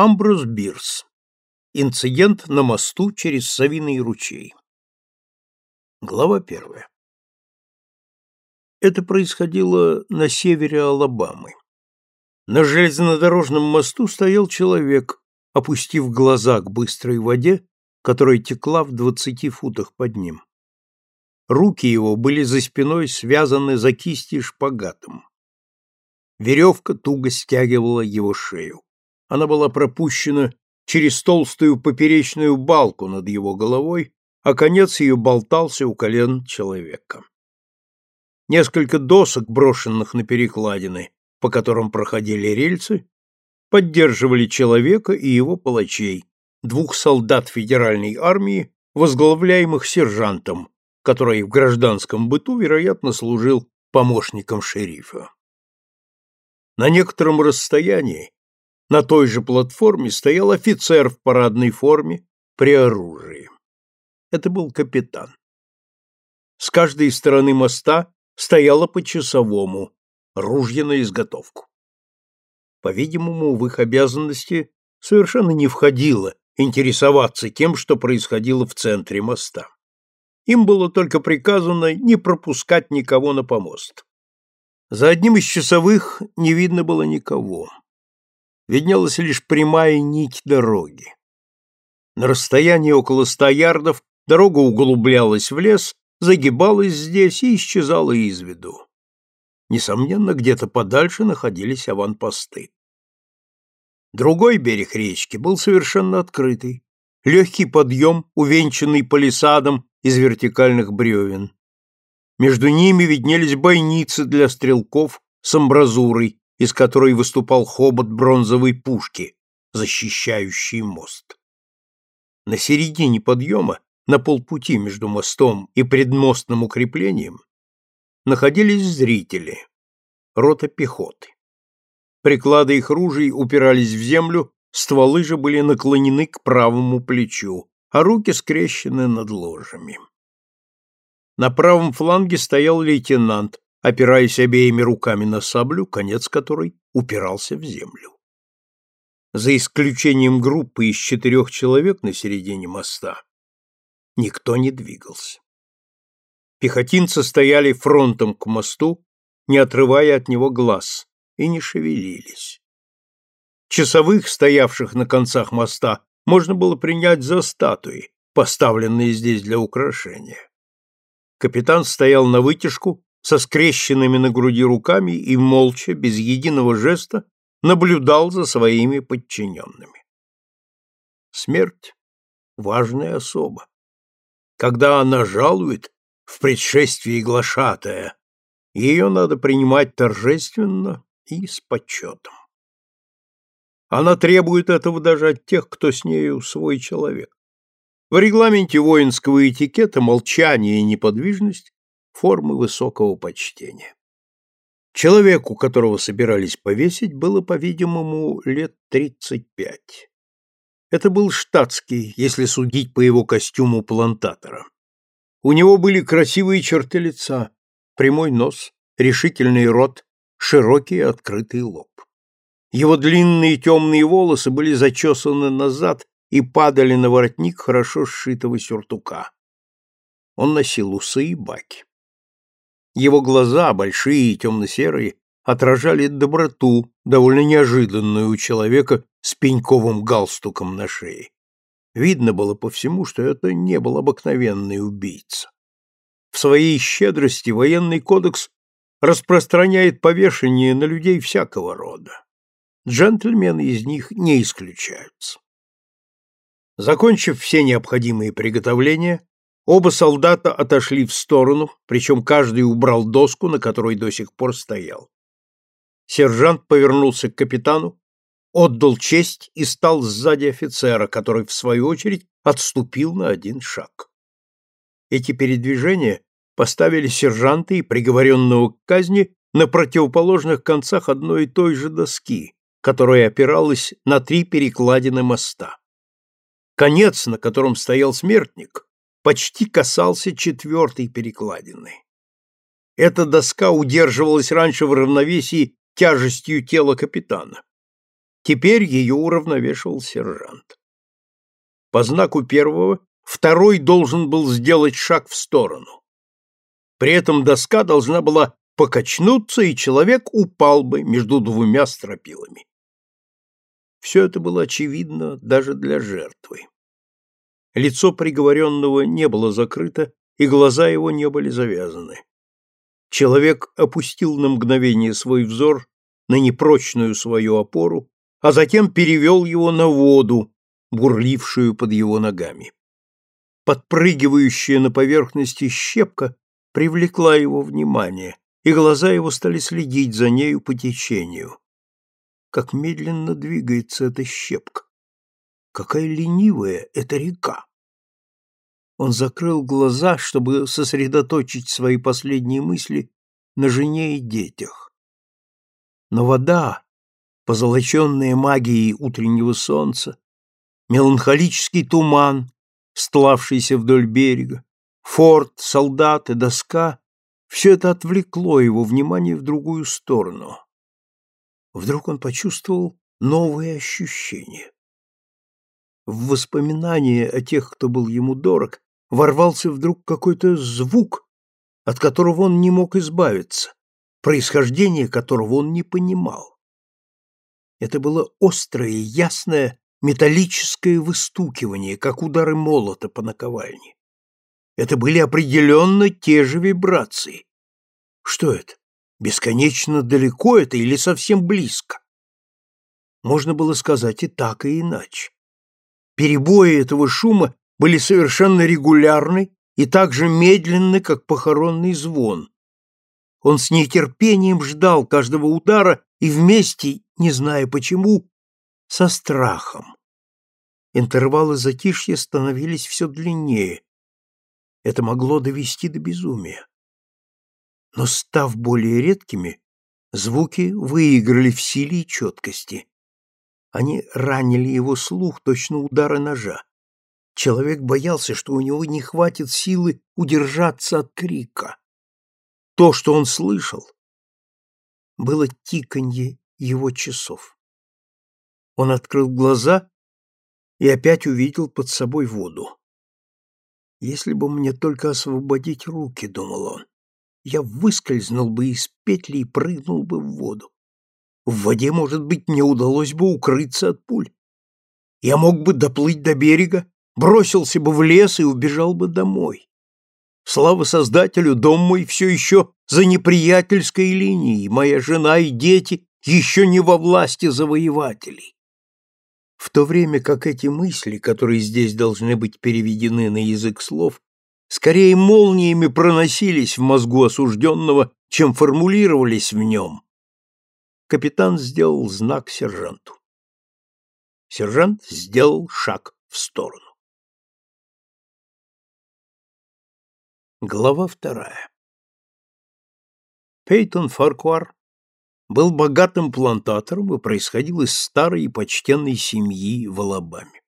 Амброс Бирс. Инцидент на мосту через Савиный ручей. Глава первая. Это происходило на севере Алабамы. На железнодорожном мосту стоял человек, опустив глаза к быстрой воде, которая текла в двадцати футах под ним. Руки его были за спиной связаны за кисти шпагатом. Веревка туго стягивала его шею. Она была пропущена через толстую поперечную балку над его головой, а конец ее болтался у колен человека. Несколько досок, брошенных на перекладины, по которым проходили рельсы, поддерживали человека и его палачей, двух солдат федеральной армии, возглавляемых сержантом, который в гражданском быту, вероятно, служил помощником шерифа. На некотором расстоянии на той же платформе стоял офицер в парадной форме при оружии. Это был капитан. С каждой стороны моста стояло по часовому, ружье на изготовку. По-видимому, в их обязанности совершенно не входило интересоваться тем, что происходило в центре моста. Им было только приказано не пропускать никого на помост. За одним из часовых не видно было никого. Виднелась лишь прямая нить дороги. На расстоянии около ста ярдов дорога углублялась в лес, загибалась здесь и исчезала из виду. Несомненно, где-то подальше находились аванпосты. Другой берег речки был совершенно открытый. Легкий подъем, увенчанный палисадом из вертикальных бревен. Между ними виднелись бойницы для стрелков с амбразурой, из которой выступал хобот бронзовой пушки, защищающий мост. На середине подъема, на полпути между мостом и предмостным укреплением, находились зрители, рота пехоты. Приклады их ружей упирались в землю, стволы же были наклонены к правому плечу, а руки скрещены над ложами. На правом фланге стоял лейтенант, опираясь обеими руками на саблю, конец которой упирался в землю. За исключением группы из четырех человек на середине моста, никто не двигался. Пехотинцы стояли фронтом к мосту, не отрывая от него глаз, и не шевелились. Часовых, стоявших на концах моста, можно было принять за статуи, поставленные здесь для украшения. Капитан стоял на вытяжку со скрещенными на груди руками и молча, без единого жеста, наблюдал за своими подчиненными. Смерть — важная особа. Когда она жалует в предшествии глашатая, ее надо принимать торжественно и с почетом. Она требует этого даже от тех, кто с нею свой человек. В регламенте воинского этикета молчание и неподвижность – формы высокого почтения. Человеку, которого собирались повесить, было, по-видимому, лет тридцать пять. Это был штатский, если судить по его костюму плантатора. У него были красивые черты лица, прямой нос, решительный рот, широкий открытый лоб. Его длинные темные волосы были зачесаны назад и падали на воротник хорошо сшитого сюртука. Он носил усы и баки. Его глаза, большие и темно-серые, отражали доброту, довольно неожиданную у человека с пеньковым галстуком на шее. Видно было по всему, что это не был обыкновенный убийца. В своей щедрости военный кодекс распространяет повешение на людей всякого рода. Джентльмены из них не исключаются. Закончив все необходимые приготовления, оба солдата отошли в сторону, причем каждый убрал доску, на которой до сих пор стоял. Сержант повернулся к капитану, отдал честь и стал сзади офицера, который, в свою очередь, отступил на один шаг. Эти передвижения поставили сержанта и приговоренного к казни на противоположных концах одной и той же доски, которая опиралась на три перекладины моста. Конец, на котором стоял смертник, почти касался четвертой перекладины. Эта доска удерживалась раньше в равновесии тяжестью тела капитана. Теперь ее уравновешивал сержант. По знаку первого второй должен был сделать шаг в сторону. При этом доска должна была покачнуться, и человек упал бы между двумя стропилами. Все это было очевидно даже для жертвы. Лицо приговоренного не было закрыто, и глаза его не были завязаны. Человек опустил на мгновение свой взор на непрочную свою опору, а затем перевел его на воду, бурлившую под его ногами. Подпрыгивающая на поверхности щепка привлекла его внимание, и глаза его стали следить за нею по течению. Как медленно двигается эта щепка! Какая ленивая эта река! Он закрыл глаза, чтобы сосредоточить свои последние мысли на жене и детях. Но вода, позолоченная магией утреннего солнца, меланхолический туман, стлавшийся вдоль берега, форт, солдаты, доска — все это отвлекло его внимание в другую сторону. Вдруг он почувствовал новые ощущения. В воспоминания о тех, кто был ему дорог, ворвался вдруг какой-то звук, от которого он не мог избавиться, происхождение которого он не понимал. Это было острое, ясное, металлическое выстукивание, как удары молота по наковальне. Это были определенно те же вибрации. Что это? Бесконечно далеко это или совсем близко? Можно было сказать и так, и иначе. Перебои этого шума были совершенно регулярны и так же медленны, как похоронный звон. Он с нетерпением ждал каждого удара и вместе, не зная почему, со страхом. Интервалы затишья становились все длиннее. Это могло довести до безумия. Но, став более редкими, звуки выиграли в силе и четкости. Они ранили его слух, точно удары ножа. Человек боялся, что у него не хватит силы удержаться от крика. То, что он слышал, было тиканье его часов. Он открыл глаза и опять увидел под собой воду. «Если бы мне только освободить руки», — думал он, — «я выскользнул бы из петли и прыгнул бы в воду. В воде, может быть, мне удалось бы укрыться от пуль. Я мог бы доплыть до берега бросился бы в лес и убежал бы домой. Слава Создателю, дом мой все еще за неприятельской линией, моя жена и дети еще не во власти завоевателей. В то время как эти мысли, которые здесь должны быть переведены на язык слов, скорее молниями проносились в мозгу осужденного, чем формулировались в нем, капитан сделал знак сержанту. Сержант сделал шаг в сторону. Глава вторая. Пейтон Фаркуар был богатым плантатором и происходил из старой и почтенной семьи в Алабаме.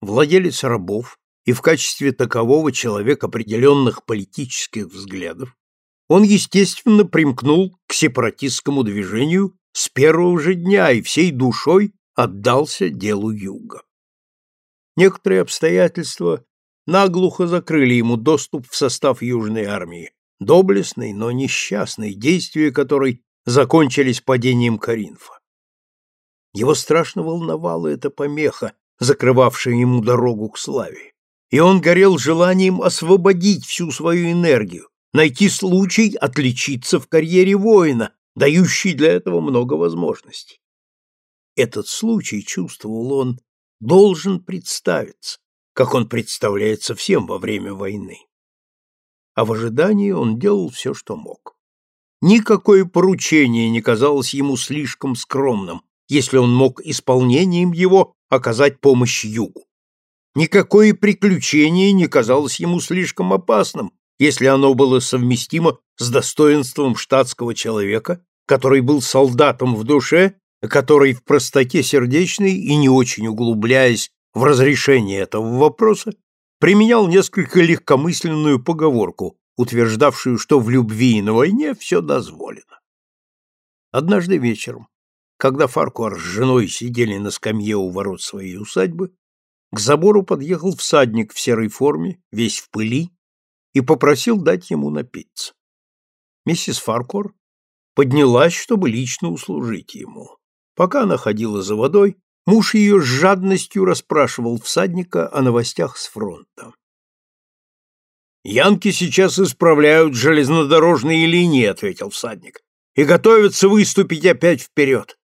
Владелец рабов и в качестве такового человек определенных политических взглядов, он, естественно, примкнул к сепаратистскому движению с первого же дня и всей душой отдался делу Юга. Некоторые обстоятельства наглухо закрыли ему доступ в состав Южной армии, доблестной, но несчастной, действия которой закончились падением Каринфа. Его страшно волновала эта помеха, закрывавшая ему дорогу к славе, и он горел желанием освободить всю свою энергию, найти случай отличиться в карьере воина, дающий для этого много возможностей. Этот случай, чувствовал он, должен представиться, как он представляется всем во время войны. А в ожидании он делал все, что мог. Никакое поручение не казалось ему слишком скромным, если он мог исполнением его оказать помощь югу. Никакое приключение не казалось ему слишком опасным, если оно было совместимо с достоинством штатского человека, который был солдатом в душе, который в простоте сердечной и не очень углубляясь в разрешение этого вопроса применял несколько легкомысленную поговорку, утверждавшую, что в любви и на войне все дозволено. Однажды вечером, Когда Фаркуар с женой сидели на скамье у ворот своей усадьбы, к забору подъехал всадник в серой форме, весь в пыли, и попросил дать ему напиться. Миссис Фаркуар поднялась, чтобы лично услужить ему. Пока она ходила за водой, муж ее с жадностью расспрашивал всадника о новостях с фронта. «Янки сейчас исправляют железнодорожные линии», — ответил всадник, «и готовятся выступить опять вперед.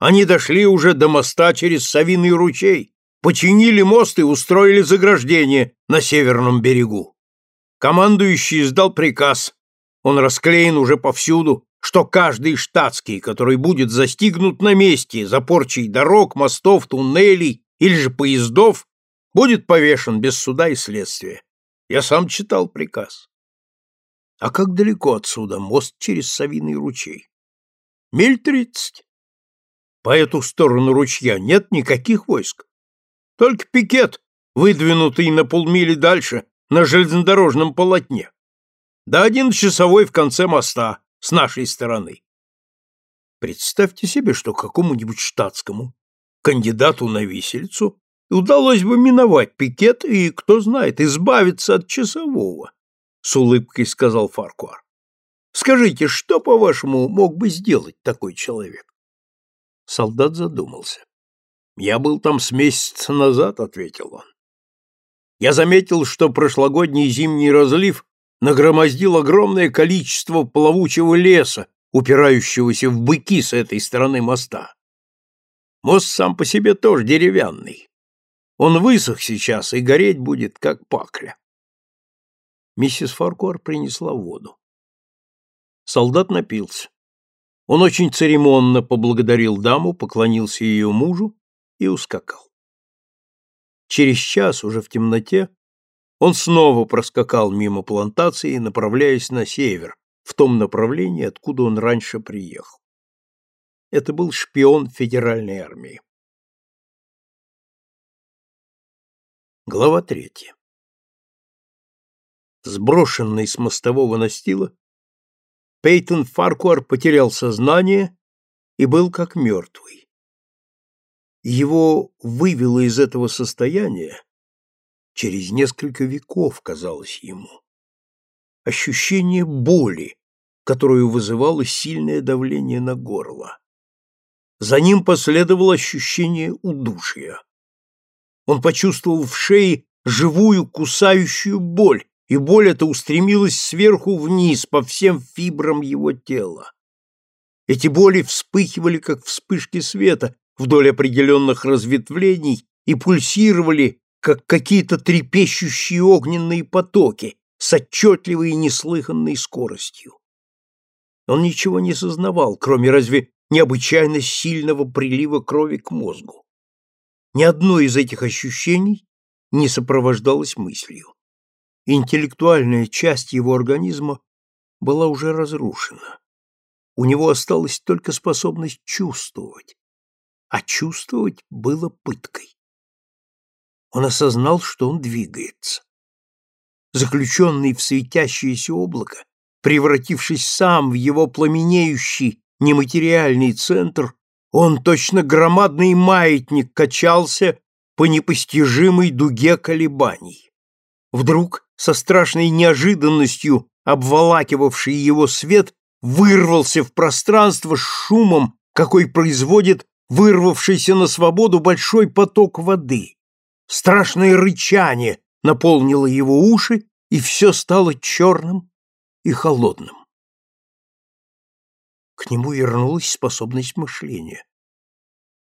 Они дошли уже до моста через Савиный ручей, починили мост и устроили заграждение на северном берегу. Командующий издал приказ, он расклеен уже повсюду, что каждый штатский, который будет застигнут на месте за порчей дорог, мостов, туннелей или же поездов, будет повешен без суда и следствия. Я сам читал приказ. А как далеко отсюда мост через Савиный ручей? Миль тридцать. По эту сторону ручья нет никаких войск. Только пикет, выдвинутый на полмили дальше, на железнодорожном полотне. Да один часовой в конце моста, с нашей стороны. Представьте себе, что какому-нибудь штатскому, кандидату на висельцу, удалось бы миновать пикет и, кто знает, избавиться от часового, — с улыбкой сказал Фаркуар. Скажите, что, по-вашему, мог бы сделать такой человек? Солдат задумался. «Я был там с месяца назад», — ответил он. «Я заметил, что прошлогодний зимний разлив нагромоздил огромное количество плавучего леса, упирающегося в быки с этой стороны моста. Мост сам по себе тоже деревянный. Он высох сейчас и гореть будет, как пакля». Миссис Фаркуар принесла воду. Солдат напился. Он очень церемонно поблагодарил даму, поклонился ее мужу и ускакал. Через час, уже в темноте, он снова проскакал мимо плантации, направляясь на север, в том направлении, откуда он раньше приехал. Это был шпион федеральной армии. Глава третья. Сброшенный с мостового настила, Пейтон Фаркуар потерял сознание и был как мертвый. Его вывело из этого состояния через несколько веков, казалось ему. Ощущение боли, которую вызывало сильное давление на горло. За ним последовало ощущение удушья. Он почувствовал в шее живую кусающую боль, и боль эта устремилась сверху вниз по всем фибрам его тела. Эти боли вспыхивали, как вспышки света, вдоль определенных разветвлений и пульсировали, как какие-то трепещущие огненные потоки с отчетливой и неслыханной скоростью. Он ничего не сознавал, кроме разве необычайно сильного прилива крови к мозгу. Ни одно из этих ощущений не сопровождалось мыслью интеллектуальная часть его организма была уже разрушена. У него осталась только способность чувствовать, а чувствовать было пыткой. Он осознал, что он двигается. Заключенный в светящееся облако, превратившись сам в его пламенеющий нематериальный центр, он точно громадный маятник качался по непостижимой дуге колебаний. Вдруг со страшной неожиданностью обволакивавший его свет, вырвался в пространство с шумом, какой производит вырвавшийся на свободу большой поток воды. Страшное рычание наполнило его уши, и все стало черным и холодным. К нему вернулась способность мышления.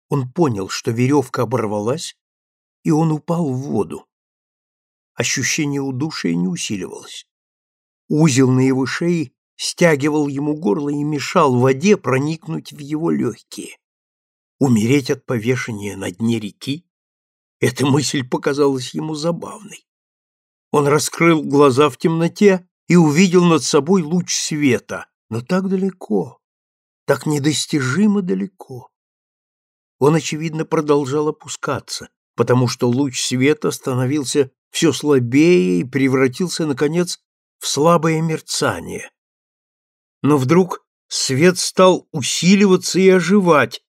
Он понял, что веревка оборвалась, и он упал в воду ощущение удушья не усиливалось. Узел на его шее стягивал ему горло и мешал воде проникнуть в его легкие. Умереть от повешения на дне реки? Эта мысль показалась ему забавной. Он раскрыл глаза в темноте и увидел над собой луч света, но так далеко, так недостижимо далеко. Он, очевидно, продолжал опускаться, потому что луч света становился все слабее и превратился, наконец, в слабое мерцание. Но вдруг свет стал усиливаться и оживать,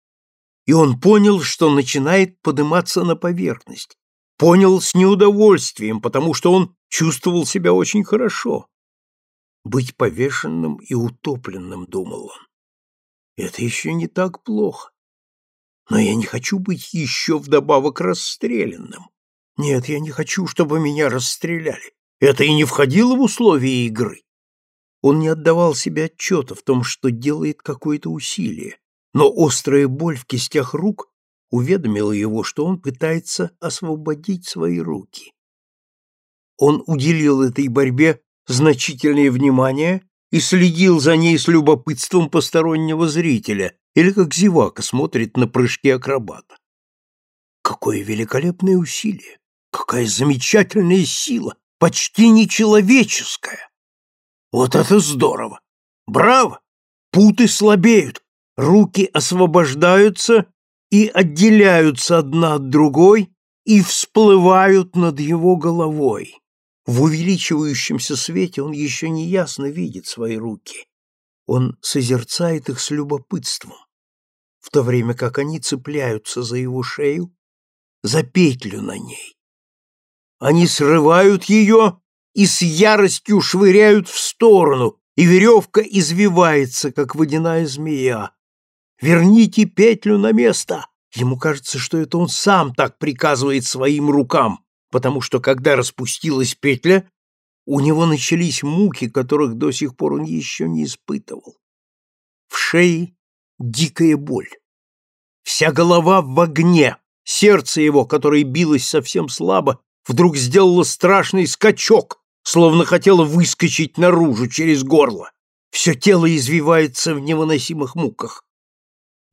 и он понял, что начинает подниматься на поверхность. Понял с неудовольствием, потому что он чувствовал себя очень хорошо. Быть повешенным и утопленным, думал он. Это еще не так плохо. Но я не хочу быть еще вдобавок расстрелянным. Нет, я не хочу, чтобы меня расстреляли. Это и не входило в условия игры. Он не отдавал себе отчета в том, что делает какое-то усилие, но острая боль в кистях рук уведомила его, что он пытается освободить свои руки. Он уделил этой борьбе значительное внимание и следил за ней с любопытством постороннего зрителя, или как зевака смотрит на прыжки акробата. Какое великолепное усилие! Какая замечательная сила! Почти нечеловеческая! Вот это здорово! Браво! Путы слабеют, руки освобождаются и отделяются одна от другой и всплывают над его головой. В увеличивающемся свете он еще не ясно видит свои руки. Он созерцает их с любопытством, в то время как они цепляются за его шею, за петлю на ней. Они срывают ее и с яростью швыряют в сторону, и веревка извивается, как водяная змея. «Верните петлю на место!» Ему кажется, что это он сам так приказывает своим рукам потому что, когда распустилась петля, у него начались муки, которых до сих пор он еще не испытывал. В шее дикая боль. Вся голова в огне, сердце его, которое билось совсем слабо, вдруг сделало страшный скачок, словно хотело выскочить наружу через горло. Все тело извивается в невыносимых муках.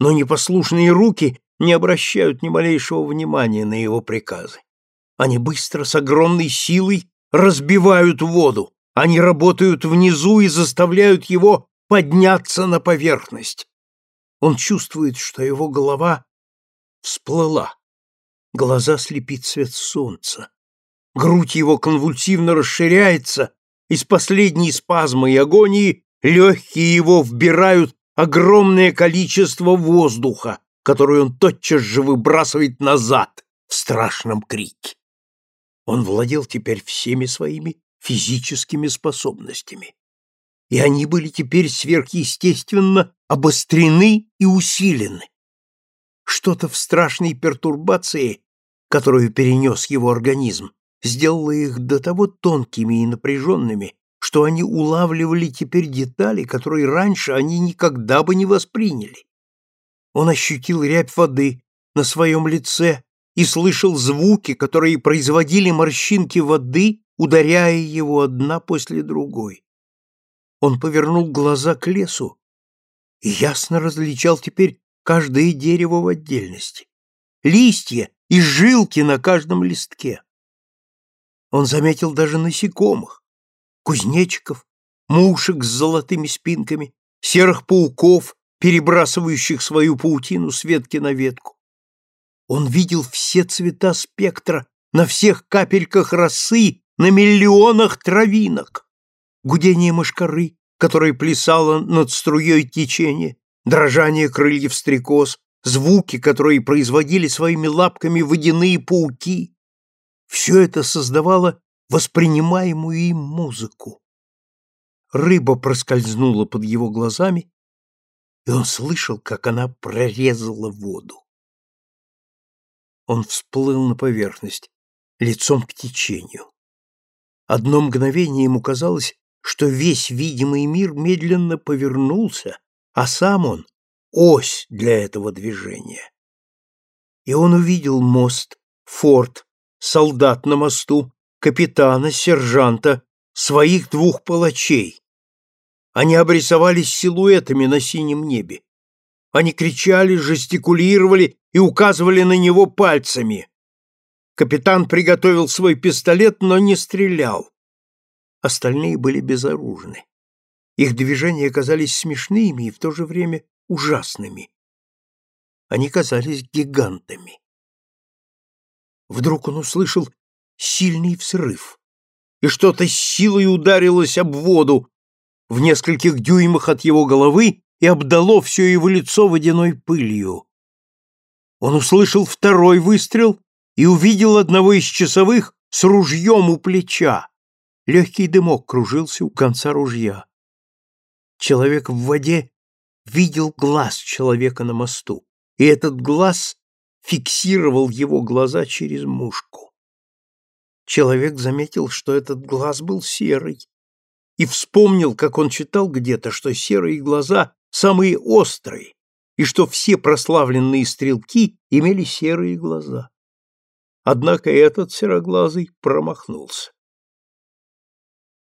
Но непослушные руки не обращают ни малейшего внимания на его приказы. Они быстро, с огромной силой, разбивают воду. Они работают внизу и заставляют его подняться на поверхность. Он чувствует, что его голова всплыла. Глаза слепит свет солнца. Грудь его конвульсивно расширяется, из последней спазмы и агонии легкие его вбирают огромное количество воздуха, которое он тотчас же выбрасывает назад в страшном крике. Он владел теперь всеми своими физическими способностями. И они были теперь сверхъестественно обострены и усилены. Что-то в страшной пертурбации, которую перенес его организм, сделало их до того тонкими и напряженными, что они улавливали теперь детали, которые раньше они никогда бы не восприняли. Он ощутил рябь воды на своем лице и слышал звуки, которые производили морщинки воды, ударяя его одна после другой. Он повернул глаза к лесу и ясно различал теперь каждое дерево в отдельности, листья и жилки на каждом листке. Он заметил даже насекомых, кузнечиков, мушек с золотыми спинками, серых пауков, перебрасывающих свою паутину с ветки на ветку. Он видел все цвета спектра на всех капельках росы, на миллионах травинок. Гудение мошкары, которое плясало над струей течения, дрожание крыльев стрекоз, звуки, которые производили своими лапками водяные пауки. Все это создавало воспринимаемую им музыку. Рыба проскользнула под его глазами, и он слышал, как она прорезала воду. Он всплыл на поверхность, лицом к течению. Одно мгновение ему казалось, что весь видимый мир медленно повернулся, а сам он — ось для этого движения. И он увидел мост, форт, солдат на мосту, капитана, сержанта, своих двух палачей. Они обрисовались силуэтами на синем небе. Они кричали, жестикулировали и указывали на него пальцами. Капитан приготовил свой пистолет, но не стрелял. Остальные были безоружны. Их движения казались смешными и в то же время ужасными. Они казались гигантами. Вдруг он услышал сильный взрыв, и что-то с силой ударилось об воду в нескольких дюймах от его головы и обдало все его лицо водяной пылью. Он услышал второй выстрел и увидел одного из часовых с ружьем у плеча. Легкий дымок кружился у конца ружья. Человек в воде видел глаз человека на мосту, и этот глаз фиксировал его глаза через мушку. Человек заметил, что этот глаз был серый, и вспомнил, как он читал где-то, что серые глаза самые острые, и что все прославленные стрелки имели серые глаза. Однако этот сероглазый промахнулся.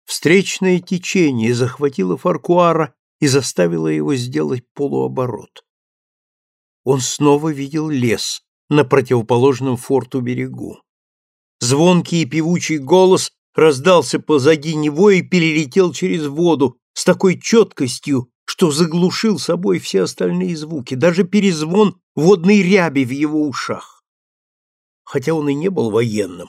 Встречное течение захватило Фаркуара и заставило его сделать полуоборот. Он снова видел лес на противоположном форту берегу. Звонкий и певучий голос раздался позади него и перелетел через воду с такой четкостью, что заглушил собой все остальные звуки, даже перезвон водной ряби в его ушах. Хотя он и не был военным,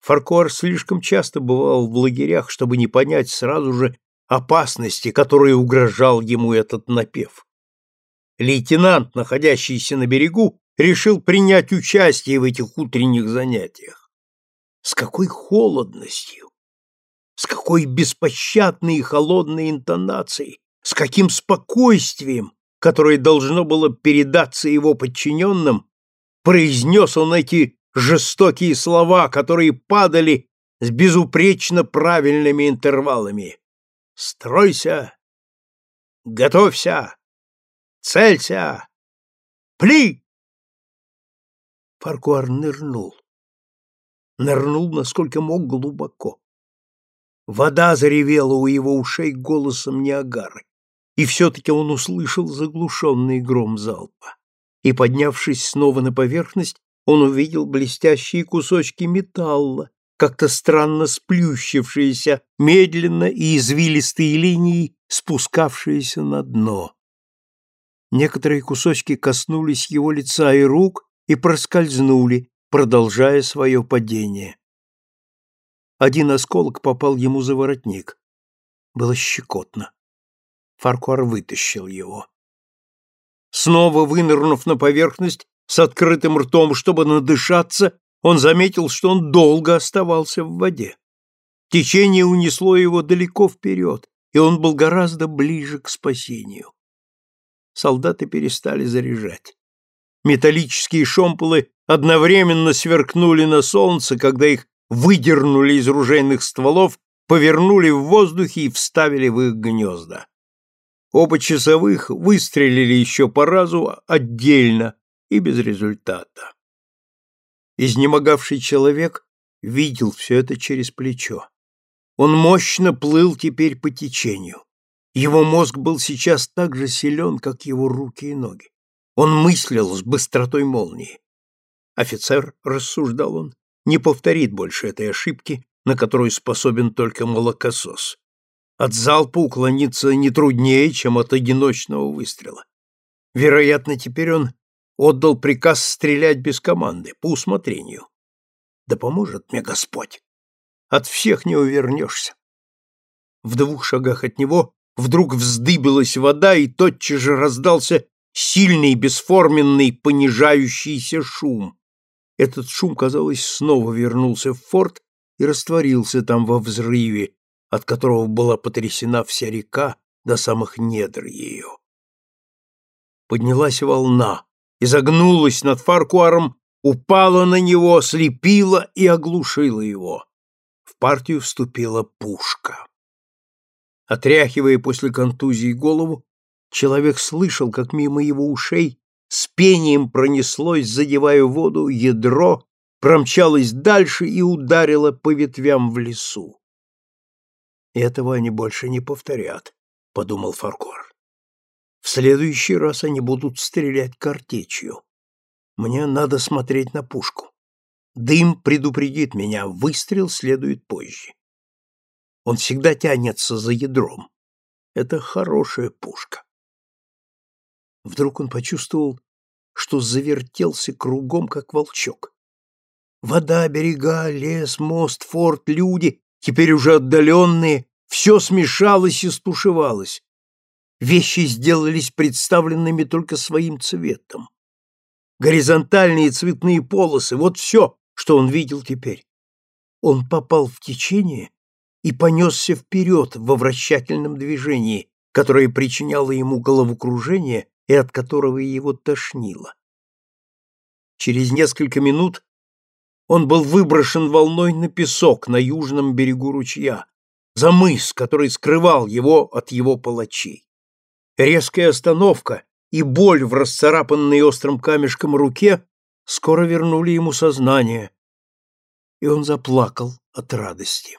Фаркуар слишком часто бывал в лагерях, чтобы не понять сразу же опасности, которой угрожал ему этот напев. Лейтенант, находящийся на берегу, решил принять участие в этих утренних занятиях. С какой холодностью, с какой беспощадной и холодной интонацией с каким спокойствием, которое должно было передаться его подчиненным, произнес он эти жестокие слова, которые падали с безупречно правильными интервалами. «Стройся! Готовься! Целься! Пли!» Фаркуар нырнул. Нырнул, насколько мог, глубоко. Вода заревела у его ушей голосом Ниагары и все-таки он услышал заглушенный гром залпа. И, поднявшись снова на поверхность, он увидел блестящие кусочки металла, как-то странно сплющившиеся, медленно и извилистые линии, спускавшиеся на дно. Некоторые кусочки коснулись его лица и рук и проскользнули, продолжая свое падение. Один осколок попал ему за воротник. Было щекотно. Фаркуар вытащил его. Снова вынырнув на поверхность с открытым ртом, чтобы надышаться, он заметил, что он долго оставался в воде. Течение унесло его далеко вперед, и он был гораздо ближе к спасению. Солдаты перестали заряжать. Металлические шомполы одновременно сверкнули на солнце, когда их выдернули из ружейных стволов, повернули в воздухе и вставили в их гнезда. Оба часовых выстрелили еще по разу отдельно и без результата. Изнемогавший человек видел все это через плечо. Он мощно плыл теперь по течению. Его мозг был сейчас так же силен, как его руки и ноги. Он мыслил с быстротой молнии. Офицер, рассуждал он, не повторит больше этой ошибки, на которую способен только молокосос. От залпа уклониться не труднее, чем от одиночного выстрела. Вероятно, теперь он отдал приказ стрелять без команды, по усмотрению. Да поможет мне Господь. От всех не увернешься. В двух шагах от него вдруг вздыбилась вода, и тотчас же раздался сильный, бесформенный, понижающийся шум. Этот шум, казалось, снова вернулся в форт и растворился там во взрыве, от которого была потрясена вся река до самых недр ее. Поднялась волна, изогнулась над Фаркуаром, упала на него, слепила и оглушила его. В партию вступила пушка. Отряхивая после контузии голову, человек слышал, как мимо его ушей с пением пронеслось, задевая воду, ядро, промчалось дальше и ударило по ветвям в лесу. Этого они больше не повторят, подумал Фаркор. В следующий раз они будут стрелять картечью. Мне надо смотреть на пушку. Дым предупредит меня, выстрел следует позже. Он всегда тянется за ядром. Это хорошая пушка. Вдруг он почувствовал, что завертелся кругом, как волчок. Вода, берега, лес, мост, форт, люди теперь уже отдаленные, все смешалось и стушевалось. Вещи сделались представленными только своим цветом. горизонтальные цветные полосы — вот все, что он видел теперь. Он попал в течение и понесся вперед во вращательном движении, которое причиняло ему головокружение и от которого его тошнило. Через несколько минут он был выброшен волной на песок на южном берегу ручья, за мыс, который скрывал его от его палачей. Резкая остановка и боль в расцарапанной острым камешком руке скоро вернули ему сознание, и он заплакал от радости.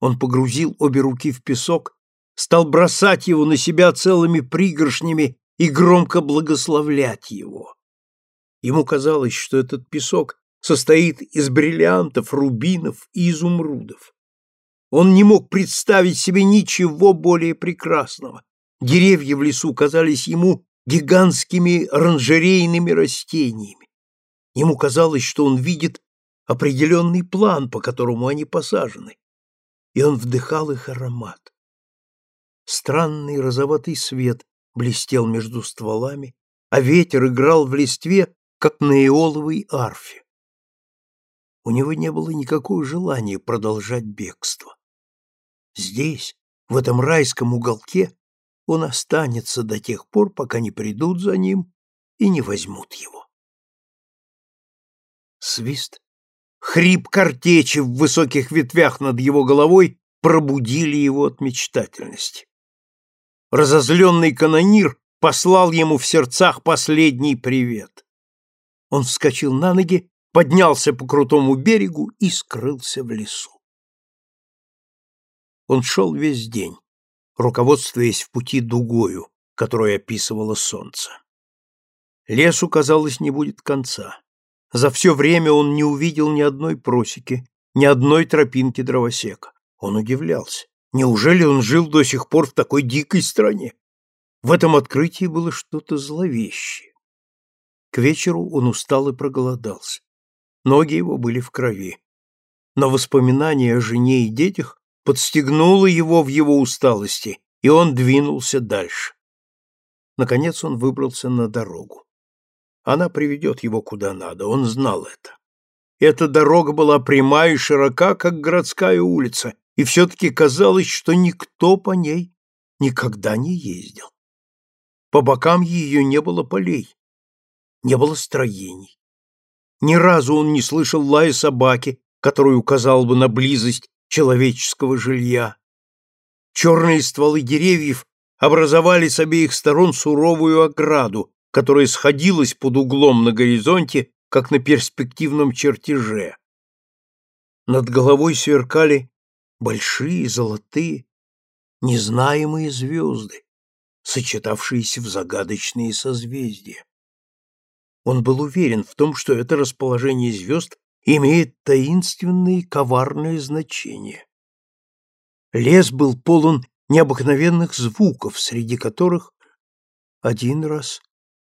Он погрузил обе руки в песок, стал бросать его на себя целыми пригоршнями и громко благословлять его. Ему казалось, что этот песок состоит из бриллиантов, рубинов и изумрудов. Он не мог представить себе ничего более прекрасного. Деревья в лесу казались ему гигантскими оранжерейными растениями. Ему казалось, что он видит определенный план, по которому они посажены, и он вдыхал их аромат. Странный розоватый свет блестел между стволами, а ветер играл в листве, как на иоловой арфе. У него не было никакого желания продолжать бегство. Здесь, в этом райском уголке, он останется до тех пор, пока не придут за ним и не возьмут его. Свист, хрип картечи в высоких ветвях над его головой пробудили его от мечтательности. Разозленный канонир послал ему в сердцах последний привет. Он вскочил на ноги, поднялся по крутому берегу и скрылся в лесу. Он шел весь день, руководствуясь в пути дугою, которую описывало солнце. Лесу, казалось, не будет конца. За все время он не увидел ни одной просеки, ни одной тропинки дровосека. Он удивлялся. Неужели он жил до сих пор в такой дикой стране? В этом открытии было что-то зловещее. К вечеру он устал и проголодался. Ноги его были в крови. Но воспоминание о жене и детях подстегнуло его в его усталости, и он двинулся дальше. Наконец он выбрался на дорогу. Она приведет его куда надо, он знал это. Эта дорога была прямая и широка, как городская улица, и все-таки казалось, что никто по ней никогда не ездил. По бокам ее не было полей, не было строений. Ни разу он не слышал лая собаки, который указал бы на близость человеческого жилья. Черные стволы деревьев образовали с обеих сторон суровую ограду, которая сходилась под углом на горизонте, как на перспективном чертеже. Над головой сверкали большие, золотые, незнаемые звезды, сочетавшиеся в загадочные созвездия. Он был уверен в том, что это расположение звезд имеет таинственное и коварное значение. Лес был полон необыкновенных звуков, среди которых один раз,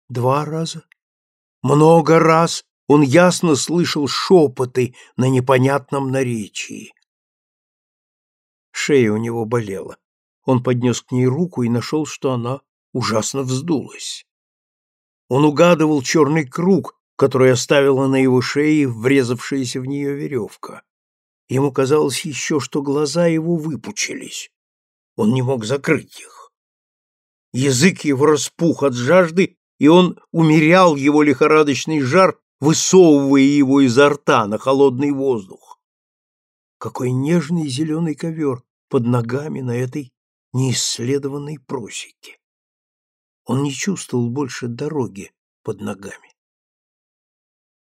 два раза, много раз он ясно слышал шепоты на непонятном наречии. Шея у него болела. Он поднес к ней руку и нашел, что она ужасно вздулась. Он угадывал черный круг, который оставила на его шее врезавшаяся в нее веревка. Ему казалось еще, что глаза его выпучились. Он не мог закрыть их. Язык его распух от жажды, и он умерял его лихорадочный жар, высовывая его изо рта на холодный воздух. Какой нежный зеленый ковер под ногами на этой неисследованной просеке. Он не чувствовал больше дороги под ногами.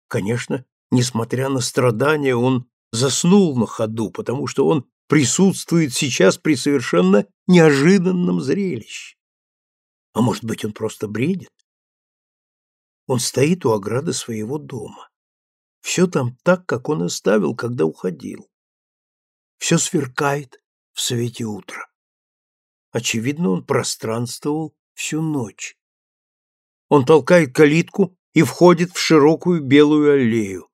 Конечно, несмотря на страдания, он заснул на ходу, потому что он присутствует сейчас при совершенно неожиданном зрелище. А может быть, он просто бредит? Он стоит у ограды своего дома. Все там так, как он оставил, когда уходил. Все сверкает в свете утра. Очевидно, он пространствовал всю ночь. Он толкает калитку и входит в широкую белую аллею.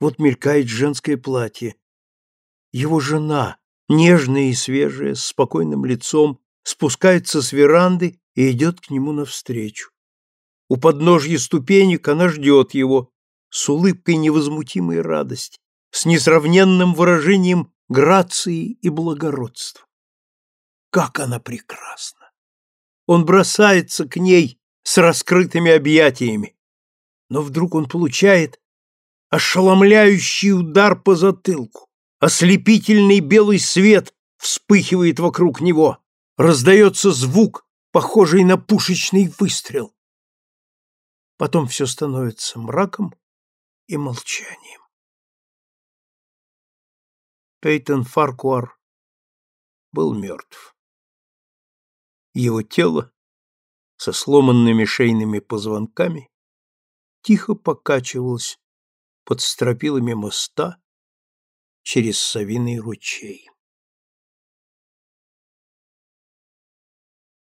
Вот мелькает женское платье. Его жена, нежная и свежая, с спокойным лицом, спускается с веранды и идет к нему навстречу. У подножья ступенек она ждет его с улыбкой невозмутимой радости, с несравненным выражением грации и благородства. Как она прекрасна! Он бросается к ней с раскрытыми объятиями, но вдруг он получает ошеломляющий удар по затылку. Ослепительный белый свет вспыхивает вокруг него. Раздается звук, похожий на пушечный выстрел. Потом все становится мраком и молчанием. Пейтон Фаркуар был мертв. Его тело со сломанными шейными позвонками тихо покачивалось под стропилами моста через Савиный ручей.